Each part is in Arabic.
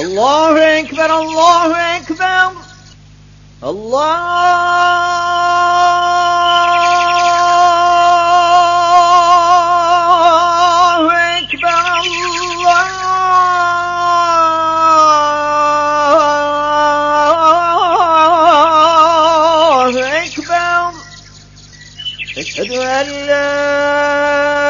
الله أكبر الله أكبر الله أكبر الله أكبر أشهد أن لا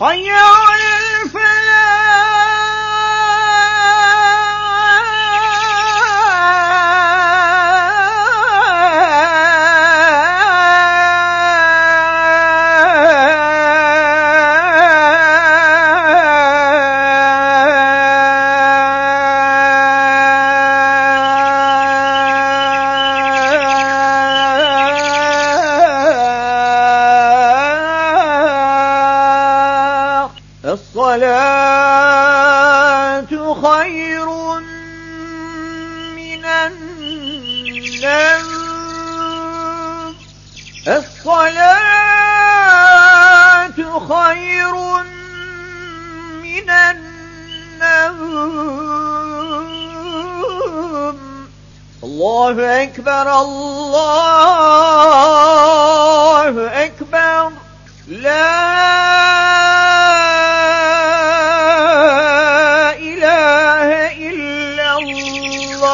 حي على الصلاة خير من النوم. الصلاة خير من النوم. الله أكبر الله أكبر. لا الله